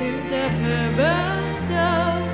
to the herbal stove.